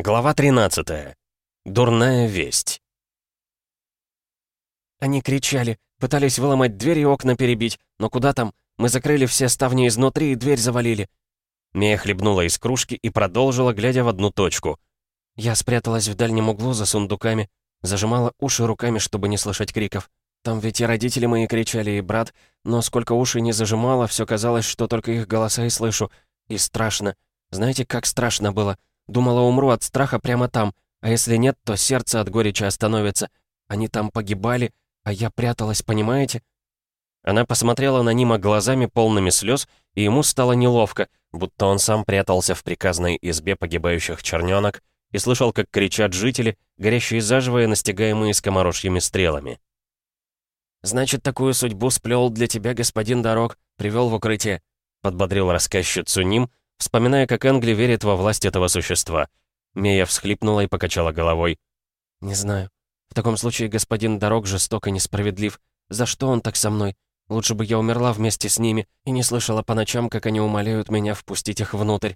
Глава 13. Дурная весть. Они кричали, пытались выломать дверь и окна перебить, но куда там? Мы закрыли все ставни изнутри и дверь завалили. Мия хлебнула из кружки и продолжила, глядя в одну точку. Я спряталась в дальнем углу за сундуками, зажимала уши руками, чтобы не слышать криков. Там ведь и родители мои кричали, и брат, но сколько ушей не зажимала, все казалось, что только их голоса и слышу. И страшно. Знаете, как страшно было? Думала, умру от страха прямо там, а если нет, то сердце от горечи остановится. Они там погибали, а я пряталась, понимаете?» Она посмотрела на Нима глазами, полными слез, и ему стало неловко, будто он сам прятался в приказной избе погибающих черненок и слышал, как кричат жители, горящие заживо и настигаемые скоморожьими стрелами. «Значит, такую судьбу сплел для тебя господин Дорог, привел в укрытие», — подбодрил рассказчицу Ним, вспоминая, как Энгли верит во власть этого существа. Мия всхлипнула и покачала головой. «Не знаю. В таком случае господин Дорог жесток и несправедлив. За что он так со мной? Лучше бы я умерла вместе с ними и не слышала по ночам, как они умоляют меня впустить их внутрь.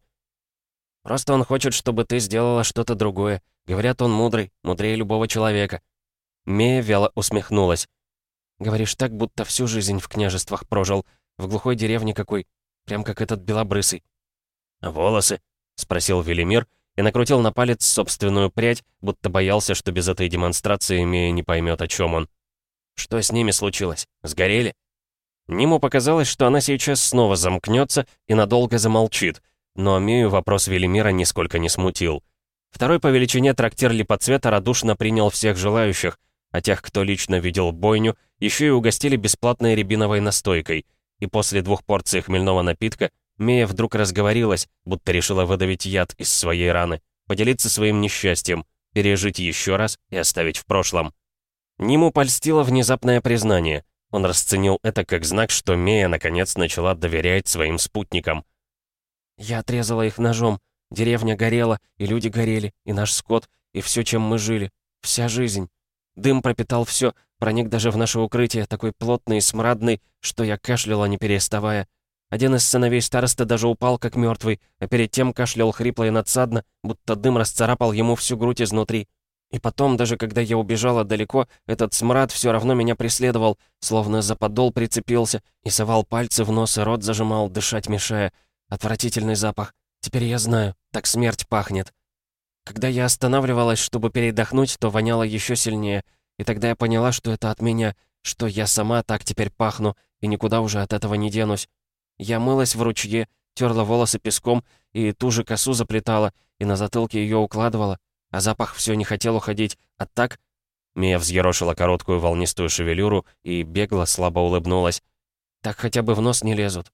Просто он хочет, чтобы ты сделала что-то другое. Говорят, он мудрый, мудрее любого человека». Мия вяло усмехнулась. «Говоришь так, будто всю жизнь в княжествах прожил. В глухой деревне какой. Прям как этот белобрысый. «Волосы?» — спросил Велимир и накрутил на палец собственную прядь, будто боялся, что без этой демонстрации Мия не поймет, о чем он. «Что с ними случилось? Сгорели?» Ниму показалось, что она сейчас снова замкнется и надолго замолчит, но Мию вопрос Велимира нисколько не смутил. Второй по величине трактир Липоцвета радушно принял всех желающих, а тех, кто лично видел бойню, еще и угостили бесплатной рябиновой настойкой, и после двух порций хмельного напитка Мия вдруг разговорилась, будто решила выдавить яд из своей раны, поделиться своим несчастьем, пережить еще раз и оставить в прошлом. Ниму польстило внезапное признание. Он расценил это как знак, что Мия наконец начала доверять своим спутникам. «Я отрезала их ножом. Деревня горела, и люди горели, и наш скот, и все, чем мы жили. Вся жизнь. Дым пропитал все, проник даже в наше укрытие, такой плотный и смрадный, что я кашляла, не переставая. Один из сыновей староста даже упал, как мертвый, а перед тем кашлял хрипло и надсадно, будто дым расцарапал ему всю грудь изнутри. И потом, даже когда я убежала далеко, этот смрад все равно меня преследовал, словно за подол прицепился и совал пальцы в нос и рот зажимал, дышать мешая. Отвратительный запах. Теперь я знаю, так смерть пахнет. Когда я останавливалась, чтобы передохнуть, то воняло еще сильнее, и тогда я поняла, что это от меня, что я сама так теперь пахну, и никуда уже от этого не денусь. Я мылась в ручье, терла волосы песком и ту же косу заплетала, и на затылке ее укладывала, а запах все не хотел уходить, а так... Мия взъерошила короткую волнистую шевелюру и бегло слабо улыбнулась. Так хотя бы в нос не лезут.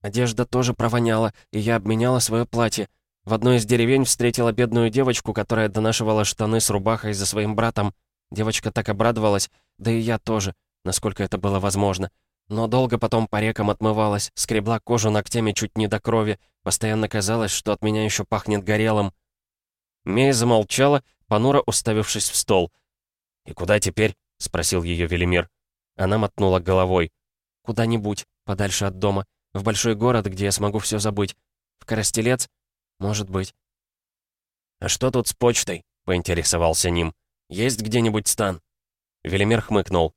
Одежда тоже провоняла, и я обменяла свое платье. В одной из деревень встретила бедную девочку, которая донашивала штаны с рубахой за своим братом. Девочка так обрадовалась, да и я тоже, насколько это было возможно. Но долго потом по рекам отмывалась, скребла кожу ногтями чуть не до крови, постоянно казалось, что от меня еще пахнет горелым. Мея замолчала, понуро уставившись в стол. «И куда теперь?» — спросил ее Велимир. Она мотнула головой. «Куда-нибудь, подальше от дома, в большой город, где я смогу все забыть. В Коростелец? Может быть». «А что тут с почтой?» — поинтересовался Ним. «Есть где-нибудь стан?» Велимир хмыкнул.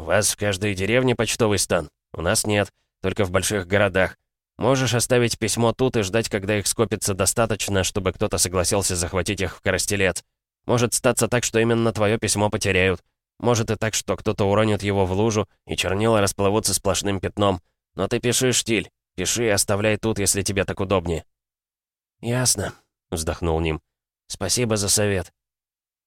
«У вас в каждой деревне почтовый стан. У нас нет, только в больших городах. Можешь оставить письмо тут и ждать, когда их скопится достаточно, чтобы кто-то согласился захватить их в Коростелец. Может статься так, что именно твое письмо потеряют. Может и так, что кто-то уронит его в лужу, и чернила расплывутся сплошным пятном. Но ты пиши, штиль. Пиши и оставляй тут, если тебе так удобнее». «Ясно», — вздохнул Ним. «Спасибо за совет».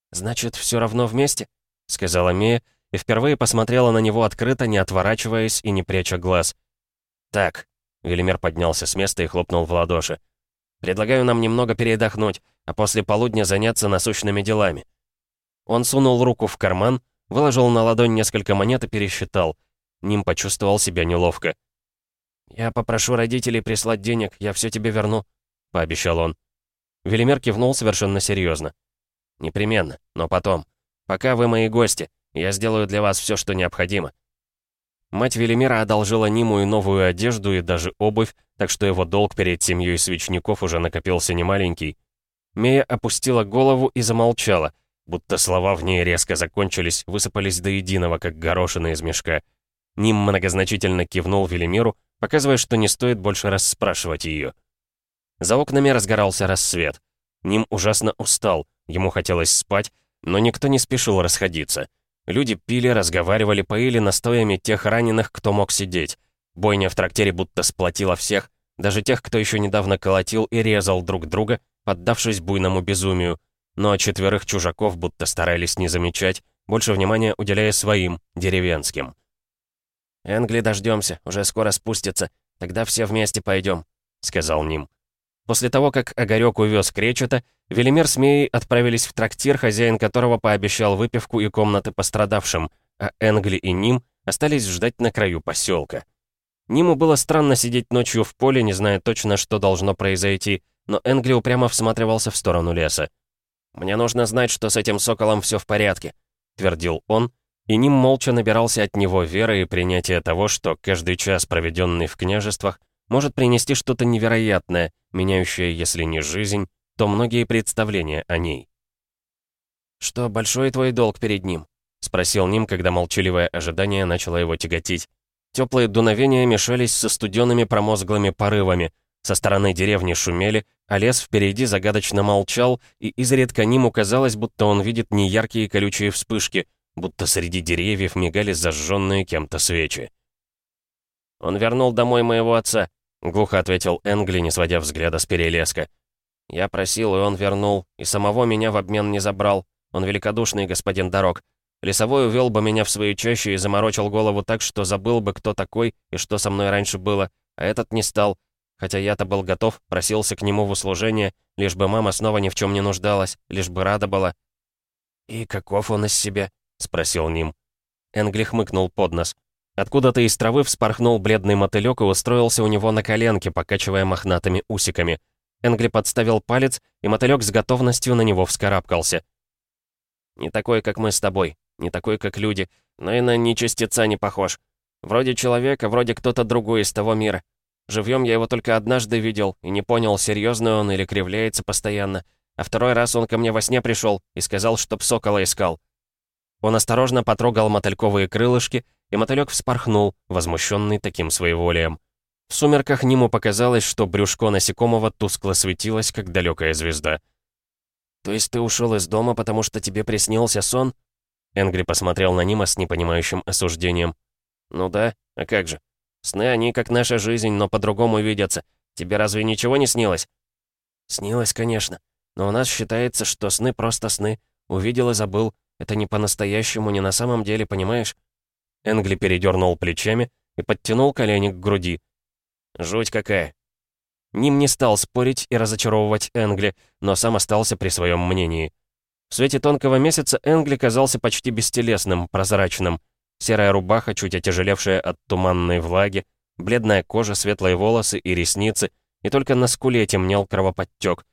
«Значит, все равно вместе?» — сказала Мия, и впервые посмотрела на него открыто, не отворачиваясь и не пряча глаз. «Так», — Велимир поднялся с места и хлопнул в ладоши. «Предлагаю нам немного передохнуть, а после полудня заняться насущными делами». Он сунул руку в карман, выложил на ладонь несколько монет и пересчитал. Ним почувствовал себя неловко. «Я попрошу родителей прислать денег, я все тебе верну», — пообещал он. Велимир кивнул совершенно серьезно. «Непременно, но потом. Пока вы мои гости. Я сделаю для вас все, что необходимо». Мать Велимира одолжила Ниму и новую одежду, и даже обувь, так что его долг перед семьей свечников уже накопился немаленький. Мея опустила голову и замолчала, будто слова в ней резко закончились, высыпались до единого, как горошины из мешка. Ним многозначительно кивнул Велимиру, показывая, что не стоит больше раз спрашивать ее. За окнами разгорался рассвет. Ним ужасно устал, ему хотелось спать, но никто не спешил расходиться. Люди пили, разговаривали, поили настоями тех раненых, кто мог сидеть. Бойня в трактире будто сплотила всех, даже тех, кто еще недавно колотил и резал друг друга, поддавшись буйному безумию. Но четверых чужаков будто старались не замечать, больше внимания уделяя своим, деревенским. «Энгли дождемся, уже скоро спустится. Тогда все вместе пойдем», — сказал Ним. После того, как Огарёк увез Кречета, Велимир с Мией отправились в трактир, хозяин которого пообещал выпивку и комнаты пострадавшим, а Энгли и Ним остались ждать на краю поселка. Ниму было странно сидеть ночью в поле, не зная точно, что должно произойти, но Энгли упрямо всматривался в сторону леса. «Мне нужно знать, что с этим соколом все в порядке», — твердил он, и Ним молча набирался от него веры и принятия того, что каждый час, проведенный в княжествах, может принести что-то невероятное, меняющее, если не жизнь, то многие представления о ней. «Что, большой твой долг перед ним?» — спросил Ним, когда молчаливое ожидание начало его тяготить. Теплые дуновения мешались со студенными промозглыми порывами. Со стороны деревни шумели, а лес впереди загадочно молчал, и изредка Ниму казалось, будто он видит неяркие колючие вспышки, будто среди деревьев мигали зажженные кем-то свечи. «Он вернул домой моего отца», — глухо ответил Энгли, не сводя взгляда с перелеска. «Я просил, и он вернул, и самого меня в обмен не забрал. Он великодушный господин дорог. Лесовой увел бы меня в свои чащи и заморочил голову так, что забыл бы, кто такой и что со мной раньше было, а этот не стал. Хотя я-то был готов, просился к нему в услужение, лишь бы мама снова ни в чем не нуждалась, лишь бы рада была». «И каков он из себя?» — спросил Ним. Энгли хмыкнул под нос. Откуда-то из травы вспорхнул бледный мотылёк и устроился у него на коленке, покачивая мохнатыми усиками. Энгли подставил палец, и мотылёк с готовностью на него вскарабкался. «Не такой, как мы с тобой, не такой, как люди, но и на нечистеца не похож. Вроде человека, вроде кто-то другой из того мира. Живьем я его только однажды видел и не понял, серьезный он или кривляется постоянно. А второй раз он ко мне во сне пришел и сказал, чтоб сокола искал. Он осторожно потрогал мотыльковые крылышки, и мотылёк вспорхнул, возмущенный таким своеволием. В сумерках Ниму показалось, что брюшко насекомого тускло светилось, как далекая звезда. «То есть ты ушел из дома, потому что тебе приснился сон?» Энгри посмотрел на Нима с непонимающим осуждением. «Ну да, а как же? Сны, они как наша жизнь, но по-другому видятся. Тебе разве ничего не снилось?» «Снилось, конечно. Но у нас считается, что сны просто сны. Увидел и забыл. Это не по-настоящему, не на самом деле, понимаешь? Энгли передернул плечами и подтянул колени к груди. «Жуть какая!» Ним не стал спорить и разочаровывать Энгли, но сам остался при своем мнении. В свете тонкого месяца Энгли казался почти бестелесным, прозрачным. Серая рубаха, чуть отяжелевшая от туманной влаги, бледная кожа, светлые волосы и ресницы, и только на скуле темнел кровоподтек.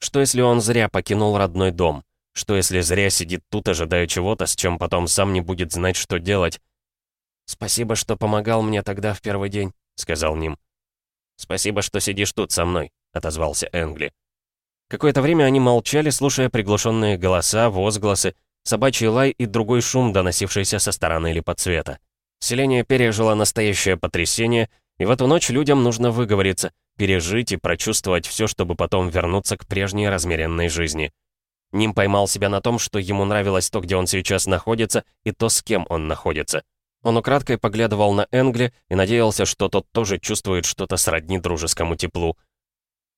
Что если он зря покинул родной дом? Что если зря сидит тут, ожидая чего-то, с чем потом сам не будет знать, что делать? «Спасибо, что помогал мне тогда в первый день», — сказал Ним. «Спасибо, что сидишь тут со мной», — отозвался Энгли. Какое-то время они молчали, слушая приглушенные голоса, возгласы, собачий лай и другой шум, доносившийся со стороны липоцвета. Селение пережило настоящее потрясение, и в эту ночь людям нужно выговориться, пережить и прочувствовать все, чтобы потом вернуться к прежней размеренной жизни. Ним поймал себя на том, что ему нравилось то, где он сейчас находится, и то, с кем он находится. Он украдкой поглядывал на Энгли и надеялся, что тот тоже чувствует что-то сродни дружескому теплу.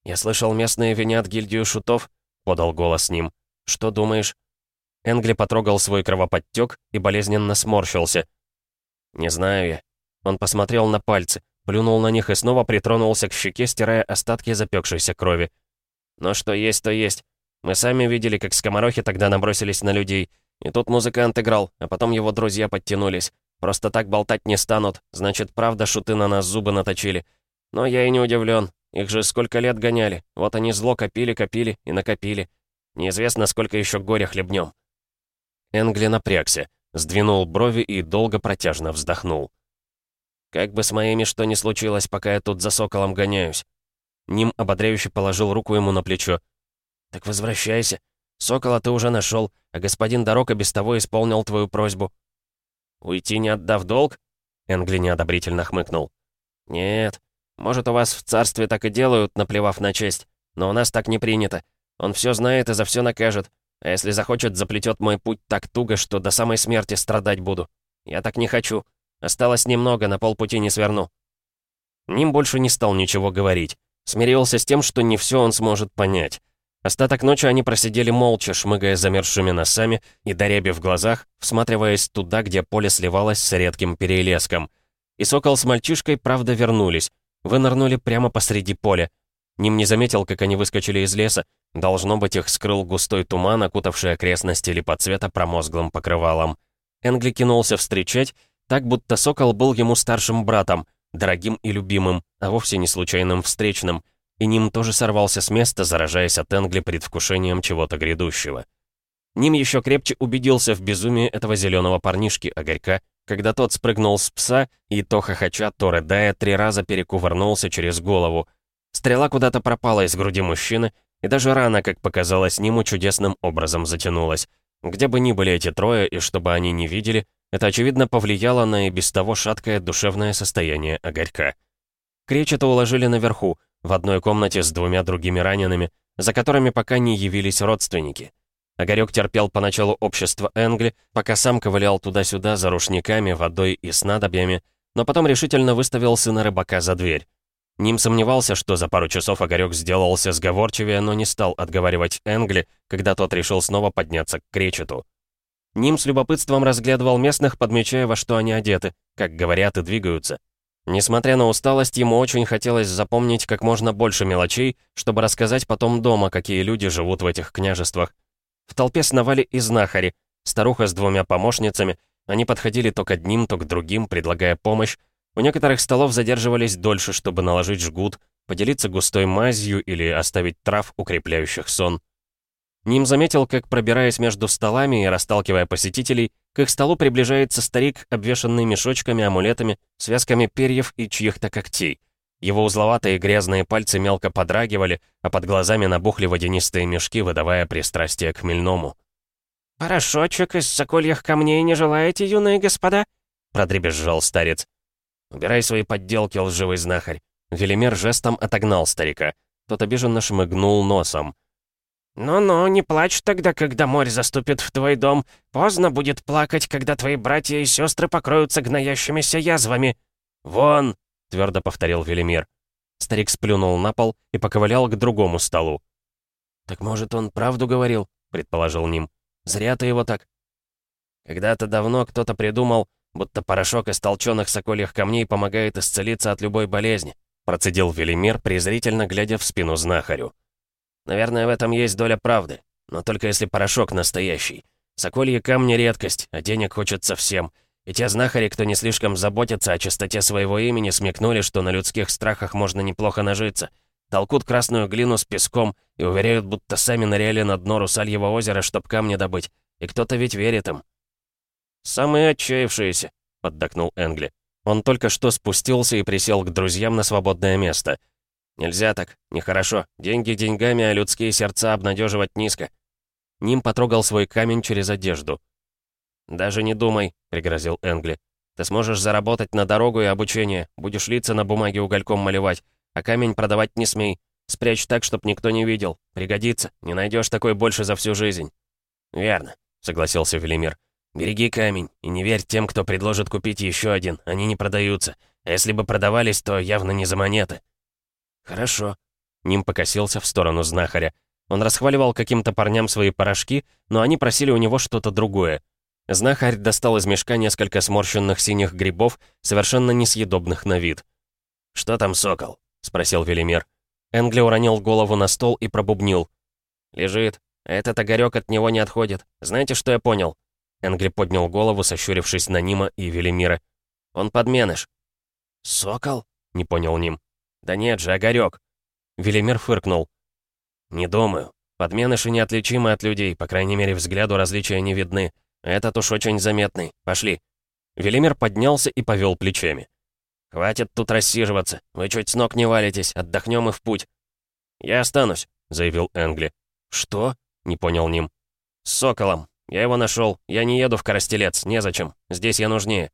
«Я слышал, местные винят гильдию шутов», — подал голос ним. «Что думаешь?» Энгли потрогал свой кровоподтек и болезненно сморщился. «Не знаю я». Он посмотрел на пальцы, плюнул на них и снова притронулся к щеке, стирая остатки запекшейся крови. «Но что есть, то есть. Мы сами видели, как скоморохи тогда набросились на людей. И тут музыкант играл, а потом его друзья подтянулись. Просто так болтать не станут, значит, правда, шуты на нас зубы наточили. Но я и не удивлен. Их же сколько лет гоняли. Вот они зло копили, копили и накопили. Неизвестно, сколько еще горя хлебнем. Энгли напрягся, сдвинул брови и долго протяжно вздохнул. «Как бы с моими что ни случилось, пока я тут за соколом гоняюсь». Ним ободряюще положил руку ему на плечо. «Так возвращайся. Сокола ты уже нашел, а господин Дорога без того исполнил твою просьбу». «Уйти, не отдав долг?» Энгли неодобрительно хмыкнул. «Нет. Может, у вас в царстве так и делают, наплевав на честь. Но у нас так не принято. Он все знает и за все накажет. А если захочет, заплетет мой путь так туго, что до самой смерти страдать буду. Я так не хочу. Осталось немного, на полпути не сверну». Ним больше не стал ничего говорить. Смирился с тем, что не все он сможет понять. Остаток ночи они просидели молча, шмыгая замерзшими носами и даребе в глазах, всматриваясь туда, где поле сливалось с редким перелеском. И Сокол с мальчишкой, правда, вернулись. Вынырнули прямо посреди поля. Ним не заметил, как они выскочили из леса. Должно быть, их скрыл густой туман, окутавший окрестности липоцвета промозглым покрывалом. Энгли кинулся встречать, так будто Сокол был ему старшим братом, дорогим и любимым, а вовсе не случайным встречным — и Ним тоже сорвался с места, заражаясь от Энгли предвкушением чего-то грядущего. Ним еще крепче убедился в безумии этого зеленого парнишки, Огорька, когда тот спрыгнул с пса и, то хохоча, то рыдая, три раза перекувырнулся через голову. Стрела куда-то пропала из груди мужчины, и даже рана, как показалось Ниму, чудесным образом затянулась. Где бы ни были эти трое, и чтобы они не видели, это, очевидно, повлияло на и без того шаткое душевное состояние Огорька. Кречета уложили наверху, в одной комнате с двумя другими ранеными, за которыми пока не явились родственники. Огарёк терпел поначалу общество Энгли, пока сам ковылял туда-сюда за рушниками, водой и снадобьями, но потом решительно выставил сына рыбака за дверь. Ним сомневался, что за пару часов Огарёк сделался сговорчивее, но не стал отговаривать Энгли, когда тот решил снова подняться к кречету. Ним с любопытством разглядывал местных, подмечая, во что они одеты, как говорят и двигаются. Несмотря на усталость, ему очень хотелось запомнить как можно больше мелочей, чтобы рассказать потом дома, какие люди живут в этих княжествах. В толпе сновали и знахари, старуха с двумя помощницами, они подходили то к одним, то к другим, предлагая помощь. У некоторых столов задерживались дольше, чтобы наложить жгут, поделиться густой мазью или оставить трав, укрепляющих сон. Ним заметил, как, пробираясь между столами и расталкивая посетителей, к их столу приближается старик, обвешанный мешочками, амулетами, связками перьев и чьих-то когтей. Его узловатые грязные пальцы мелко подрагивали, а под глазами набухли водянистые мешки, выдавая пристрастие к хмельному. «Порошочек из сокольих камней не желаете, юные господа?» — продребезжал старец. «Убирай свои подделки, лживый знахарь». Велимер жестом отогнал старика. Тот обиженно шмыгнул носом. «Ну-ну, не плачь тогда, когда море заступит в твой дом. Поздно будет плакать, когда твои братья и сестры покроются гноящимися язвами». «Вон!» — твердо повторил Велимир. Старик сплюнул на пол и поковылял к другому столу. «Так может, он правду говорил?» — предположил Ним. «Зря ты его так». Когда-то давно кто-то придумал, будто порошок из толченых сокольих камней помогает исцелиться от любой болезни, процедил Велимир, презрительно глядя в спину знахарю. Наверное, в этом есть доля правды. Но только если порошок настоящий. Сокольи камни — редкость, а денег хочется всем. И те знахари, кто не слишком заботится о чистоте своего имени, смекнули, что на людских страхах можно неплохо нажиться. Толкут красную глину с песком и уверяют, будто сами ныряли на дно Русальего озера, чтоб камни добыть. И кто-то ведь верит им. «Самые отчаявшиеся», — поддакнул Энгли. Он только что спустился и присел к друзьям на свободное место — «Нельзя так, нехорошо. Деньги деньгами, а людские сердца обнадеживать низко». Ним потрогал свой камень через одежду. «Даже не думай», — пригрозил Энгли. «Ты сможешь заработать на дорогу и обучение, будешь лица на бумаге угольком малевать, а камень продавать не смей. Спрячь так, чтоб никто не видел. Пригодится, не найдешь такой больше за всю жизнь». «Верно», — согласился Велимир. «Береги камень и не верь тем, кто предложит купить еще один, они не продаются. А если бы продавались, то явно не за монеты». «Хорошо». Ним покосился в сторону знахаря. Он расхваливал каким-то парням свои порошки, но они просили у него что-то другое. Знахарь достал из мешка несколько сморщенных синих грибов, совершенно несъедобных на вид. «Что там, сокол?» — спросил Велимир. Энгли уронил голову на стол и пробубнил. «Лежит. Этот огорек от него не отходит. Знаете, что я понял?» Энгли поднял голову, сощурившись на Нима и Велимира. «Он подменыш». «Сокол?» — не понял Ним. «Да нет же, Огарёк!» Велимир фыркнул. «Не думаю. Подменыши неотличимы от людей, по крайней мере, взгляду различия не видны. Этот уж очень заметный. Пошли». Велимир поднялся и повел плечами. «Хватит тут рассиживаться. Вы чуть с ног не валитесь. Отдохнем и в путь». «Я останусь», — заявил Энгли. «Что?» — не понял Ним. «С соколом. Я его нашел. Я не еду в Коростелец. Незачем. Здесь я нужнее».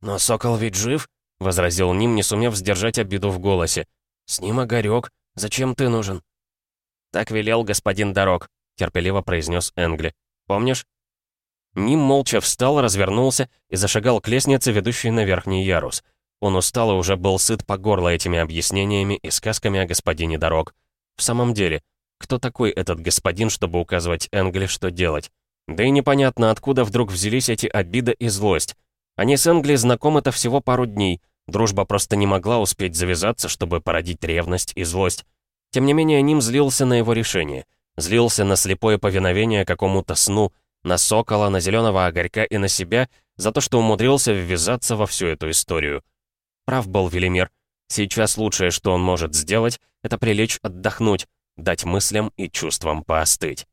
«Но сокол ведь жив?» — возразил Ним, не сумев сдержать обиду в голосе. «С ним Огарёк. Зачем ты нужен?» «Так велел господин Дорог», — терпеливо произнес Энгли. «Помнишь?» Ним молча встал, развернулся и зашагал к лестнице, ведущей на верхний ярус. Он устал и уже был сыт по горло этими объяснениями и сказками о господине Дорог. В самом деле, кто такой этот господин, чтобы указывать Энгли, что делать? Да и непонятно, откуда вдруг взялись эти обида и злость. Они с Энгли знакомы-то всего пару дней. Дружба просто не могла успеть завязаться, чтобы породить ревность и злость. Тем не менее, Ним злился на его решение. Злился на слепое повиновение какому-то сну, на сокола, на зеленого огорька и на себя за то, что умудрился ввязаться во всю эту историю. Прав был Велимир. Сейчас лучшее, что он может сделать, это прилечь отдохнуть, дать мыслям и чувствам поостыть.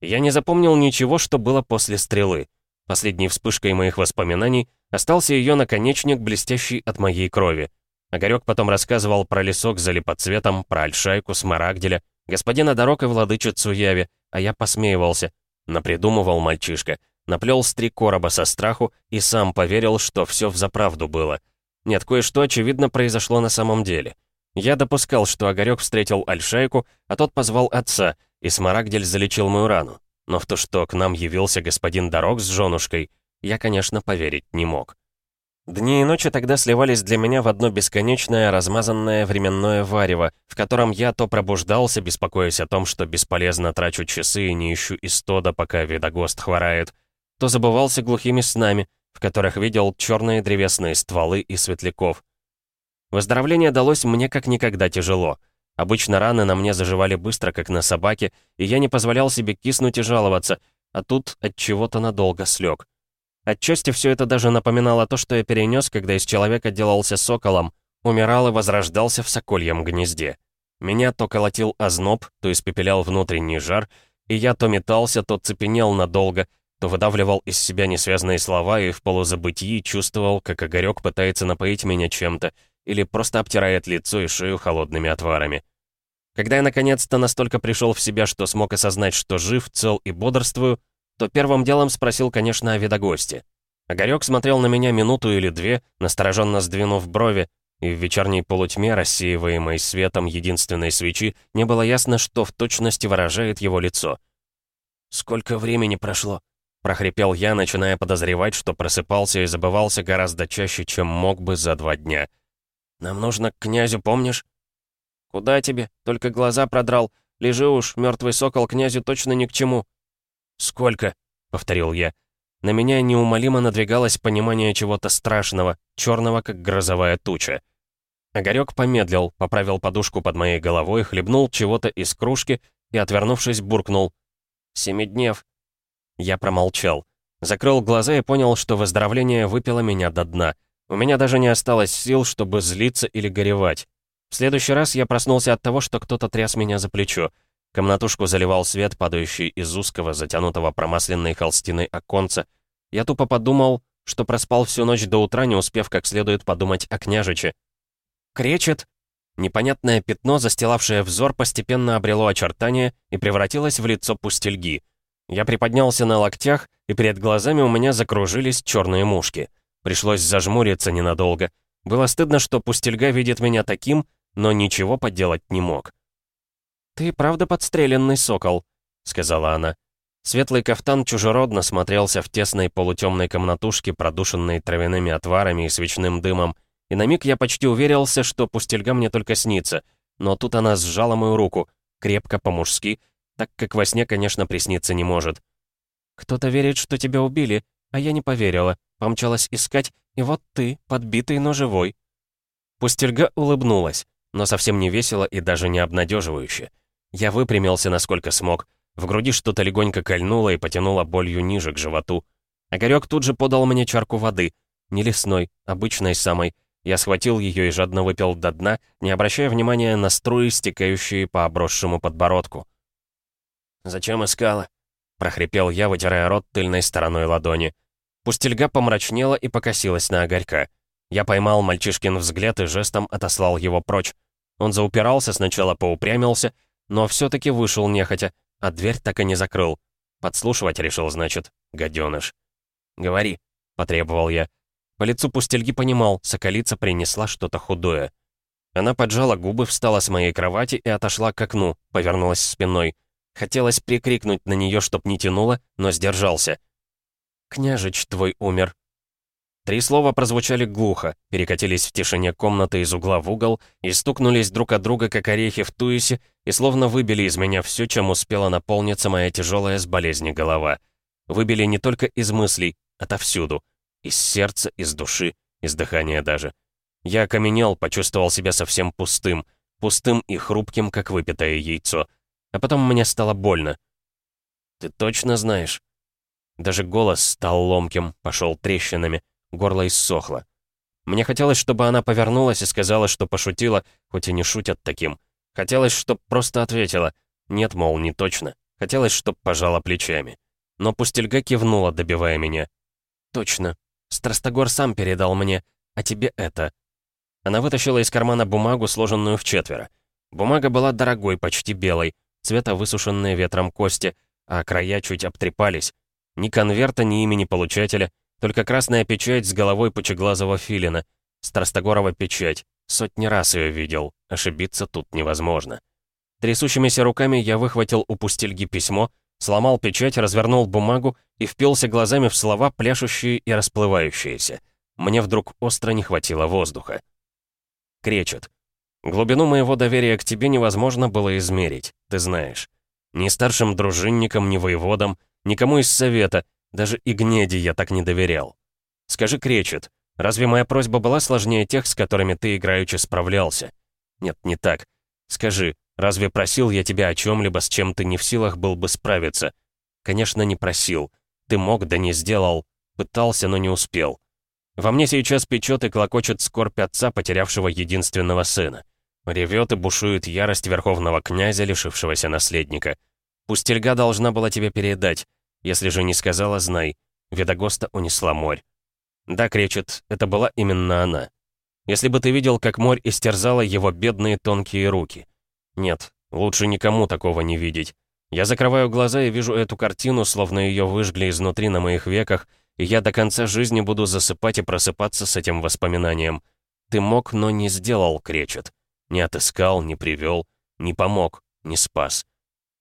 Я не запомнил ничего, что было после стрелы. Последней вспышкой моих воспоминаний остался ее наконечник, блестящий от моей крови. Огарёк потом рассказывал про лесок за липоцветом, про альшайку, смарагделя, господина дорог и владычицу Яви, а я посмеивался. Напридумывал мальчишка, наплел с три короба со страху и сам поверил, что все взаправду было. Нет, кое-что, очевидно, произошло на самом деле. Я допускал, что Огарёк встретил Альшайку, а тот позвал отца, и Смарагдель залечил мою рану. Но в то, что к нам явился господин Дорог с женушкой, я, конечно, поверить не мог. Дни и ночи тогда сливались для меня в одно бесконечное, размазанное временное варево, в котором я то пробуждался, беспокоясь о том, что бесполезно трачу часы и не ищу истода, пока видогост хворает, то забывался глухими снами, в которых видел черные древесные стволы и светляков. Выздоровление далось мне как никогда тяжело. Обычно раны на мне заживали быстро, как на собаке, и я не позволял себе киснуть и жаловаться, а тут от чего-то надолго слег. Отчасти все это даже напоминало то, что я перенес, когда из человека делался соколом, умирал и возрождался в сокольем гнезде. Меня то колотил озноб, то испепелял внутренний жар, и я то метался, то цепенел надолго, то выдавливал из себя несвязные слова и в полузабытии чувствовал, как огорек пытается напоить меня чем-то, или просто обтирает лицо и шею холодными отварами. Когда я наконец-то настолько пришел в себя, что смог осознать, что жив, цел и бодрствую, то первым делом спросил, конечно, о видогосте. Огарёк смотрел на меня минуту или две, настороженно сдвинув брови, и в вечерней полутьме, рассеиваемой светом единственной свечи, не было ясно, что в точности выражает его лицо. «Сколько времени прошло?» — прохрипел я, начиная подозревать, что просыпался и забывался гораздо чаще, чем мог бы за два дня — нам нужно к князю, помнишь?» «Куда тебе? Только глаза продрал. Лежи уж, мертвый сокол князю точно ни к чему». «Сколько?» — повторил я. На меня неумолимо надвигалось понимание чего-то страшного, черного, как грозовая туча. Огарёк помедлил, поправил подушку под моей головой, хлебнул чего-то из кружки и, отвернувшись, буркнул. «Семиднев». Я промолчал. Закрыл глаза и понял, что выздоровление выпило меня до дна. У меня даже не осталось сил, чтобы злиться или горевать. Следующий раз я проснулся от того, что кто-то тряс меня за плечо. Комнатушку заливал свет, падающий из узкого, затянутого промасленной холстиной оконца. Я тупо подумал, что проспал всю ночь до утра, не успев как следует подумать о княжиче. Кречет! Непонятное пятно, застилавшее взор, постепенно обрело очертания и превратилось в лицо пустельги. Я приподнялся на локтях, и перед глазами у меня закружились черные мушки — Пришлось зажмуриться ненадолго. Было стыдно, что пустельга видит меня таким, но ничего поделать не мог. «Ты правда подстреленный сокол», — сказала она. Светлый кафтан чужеродно смотрелся в тесной полутемной комнатушке, продушенной травяными отварами и свечным дымом, и на миг я почти уверился, что пустельга мне только снится, но тут она сжала мою руку, крепко по-мужски, так как во сне, конечно, присниться не может. «Кто-то верит, что тебя убили, а я не поверила. Помчалась искать, и вот ты, подбитый, но живой». Пустельга улыбнулась, но совсем не весело и даже не обнадеживающе. Я выпрямился, насколько смог. В груди что-то легонько кольнуло и потянуло болью ниже к животу. Огарёк тут же подал мне чарку воды. Не лесной, обычной самой. Я схватил ее и жадно выпил до дна, не обращая внимания на струи, стекающие по обросшему подбородку. «Зачем искала?» — прохрипел я, вытирая рот тыльной стороной ладони. Пустельга помрачнела и покосилась на огорька. Я поймал мальчишкин взгляд и жестом отослал его прочь. Он заупирался, сначала поупрямился, но все таки вышел нехотя, а дверь так и не закрыл. Подслушивать решил, значит, гаденыш. «Говори», — потребовал я. По лицу пустельги понимал, соколица принесла что-то худое. Она поджала губы, встала с моей кровати и отошла к окну, повернулась спиной. Хотелось прикрикнуть на нее, чтоб не тянуло, но сдержался. «Княжич твой умер». Три слова прозвучали глухо, перекатились в тишине комнаты из угла в угол и стукнулись друг от друга, как орехи в туисе, и словно выбили из меня все, чем успела наполниться моя тяжелая с болезни голова. Выбили не только из мыслей, отовсюду. Из сердца, из души, из дыхания даже. Я окаменел, почувствовал себя совсем пустым. Пустым и хрупким, как выпитое яйцо. А потом мне стало больно. «Ты точно знаешь?» Даже голос стал ломким, пошел трещинами, горло иссохло. Мне хотелось, чтобы она повернулась и сказала, что пошутила, хоть и не шутят таким. Хотелось, чтоб просто ответила. Нет, мол, не точно. Хотелось, чтоб пожала плечами. Но пустельга кивнула, добивая меня. «Точно. Страстогор сам передал мне. А тебе это». Она вытащила из кармана бумагу, сложенную в четверо. Бумага была дорогой, почти белой, цвета высушенные ветром кости, а края чуть обтрепались. Ни конверта, ни имени получателя, только красная печать с головой пучеглазого филина. Страстогорова печать. Сотни раз ее видел. Ошибиться тут невозможно. Трясущимися руками я выхватил у пустельги письмо, сломал печать, развернул бумагу и впился глазами в слова, пляшущие и расплывающиеся. Мне вдруг остро не хватило воздуха. Кречет. Глубину моего доверия к тебе невозможно было измерить, ты знаешь. Ни старшим дружинникам, ни воеводам, никому из совета, даже и Гнеди я так не доверял. Скажи, Кречет, разве моя просьба была сложнее тех, с которыми ты играючи справлялся? Нет, не так. Скажи, разве просил я тебя о чем-либо, с чем ты не в силах был бы справиться? Конечно, не просил. Ты мог, да не сделал. Пытался, но не успел. Во мне сейчас печет и клокочет скорбь отца, потерявшего единственного сына. Ревет и бушует ярость верховного князя, лишившегося наследника. Пустельга должна была тебе передать. Если же не сказала, знай. Ведогоста унесла морь. Да, кричит, это была именно она. Если бы ты видел, как морь истерзала его бедные тонкие руки. Нет, лучше никому такого не видеть. Я закрываю глаза и вижу эту картину, словно ее выжгли изнутри на моих веках, и я до конца жизни буду засыпать и просыпаться с этим воспоминанием. Ты мог, но не сделал, кречет. Не отыскал, не привел, не помог, не спас.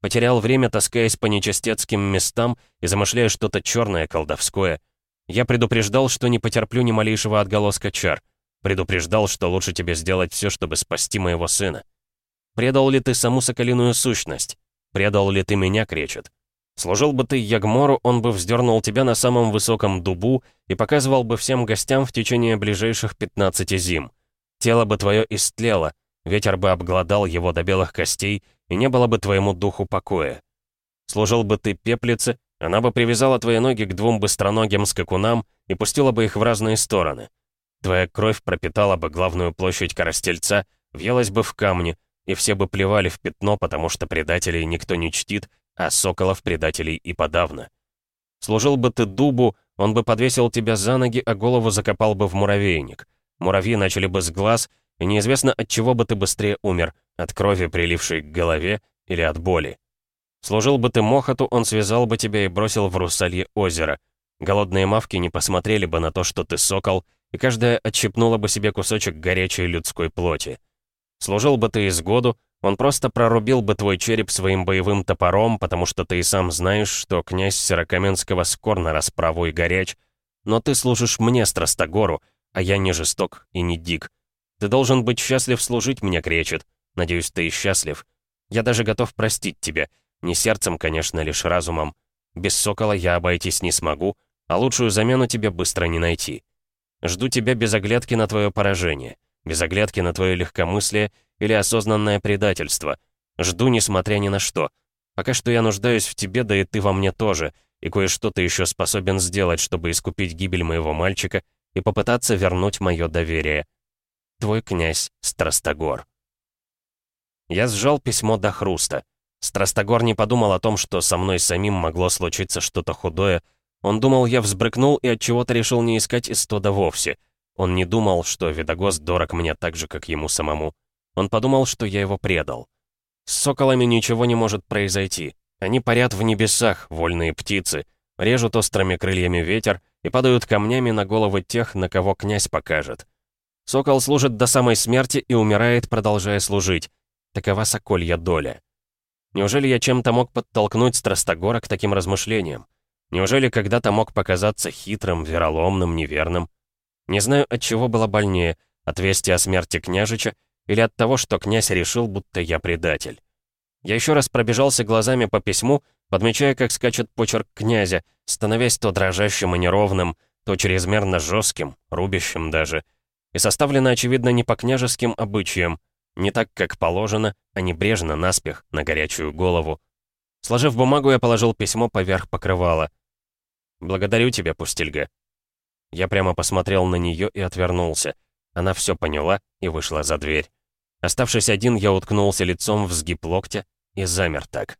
Потерял время, таскаясь по нечастецким местам и замышляя что-то черное, колдовское. Я предупреждал, что не потерплю ни малейшего отголоска чар. Предупреждал, что лучше тебе сделать все, чтобы спасти моего сына. Предал ли ты саму соколиную сущность? Предал ли ты меня, кречет? Служил бы ты Ягмору, он бы вздернул тебя на самом высоком дубу и показывал бы всем гостям в течение ближайших 15 зим. Тело бы твое истлело, ветер бы обглодал его до белых костей, и не было бы твоему духу покоя. Служил бы ты пеплице, она бы привязала твои ноги к двум быстроногим скакунам и пустила бы их в разные стороны. Твоя кровь пропитала бы главную площадь Коростельца, въелась бы в камни, и все бы плевали в пятно, потому что предателей никто не чтит, а соколов предателей и подавно. Служил бы ты дубу, он бы подвесил тебя за ноги, а голову закопал бы в муравейник. Муравьи начали бы с глаз, и неизвестно, от чего бы ты быстрее умер, от крови, прилившей к голове, или от боли. Служил бы ты Мохоту, он связал бы тебя и бросил в Русалье озеро. Голодные мавки не посмотрели бы на то, что ты сокол, и каждая отщипнула бы себе кусочек горячей людской плоти. Служил бы ты из году, он просто прорубил бы твой череп своим боевым топором, потому что ты и сам знаешь, что князь Сирокаменского скор на расправу и горяч. Но ты служишь мне, Страстогору, а я не жесток и не дик. Ты должен быть счастлив служить мне, кречет. Надеюсь, ты и счастлив. Я даже готов простить тебя. Не сердцем, конечно, лишь разумом. Без сокола я обойтись не смогу, а лучшую замену тебе быстро не найти. Жду тебя без оглядки на твое поражение, без оглядки на твое легкомыслие или осознанное предательство. Жду, несмотря ни на что. Пока что я нуждаюсь в тебе, да и ты во мне тоже, и кое-что ты еще способен сделать, чтобы искупить гибель моего мальчика и попытаться вернуть мое доверие. Твой князь Страстогор. Я сжал письмо до хруста. Страстогор не подумал о том, что со мной самим могло случиться что-то худое. Он думал, я взбрыкнул и от чего то решил не искать Истода вовсе. Он не думал, что Видогост дорог мне так же, как ему самому. Он подумал, что я его предал. С соколами ничего не может произойти. Они парят в небесах, вольные птицы, режут острыми крыльями ветер и падают камнями на головы тех, на кого князь покажет. Сокол служит до самой смерти и умирает, продолжая служить. Такова соколья доля. Неужели я чем-то мог подтолкнуть Страстогора к таким размышлениям? Неужели когда-то мог показаться хитрым, вероломным, неверным? Не знаю, от чего было больнее, от вести о смерти княжича или от того, что князь решил, будто я предатель. Я еще раз пробежался глазами по письму, подмечая, как скачет почерк князя, становясь то дрожащим и неровным, то чрезмерно жестким, рубящим даже. И составлено, очевидно, не по княжеским обычаям, не так, как положено, а небрежно, наспех, на горячую голову. Сложив бумагу, я положил письмо поверх покрывала. «Благодарю тебя, Пустельга». Я прямо посмотрел на нее и отвернулся. Она все поняла и вышла за дверь. Оставшись один, я уткнулся лицом в сгиб локтя и замер так.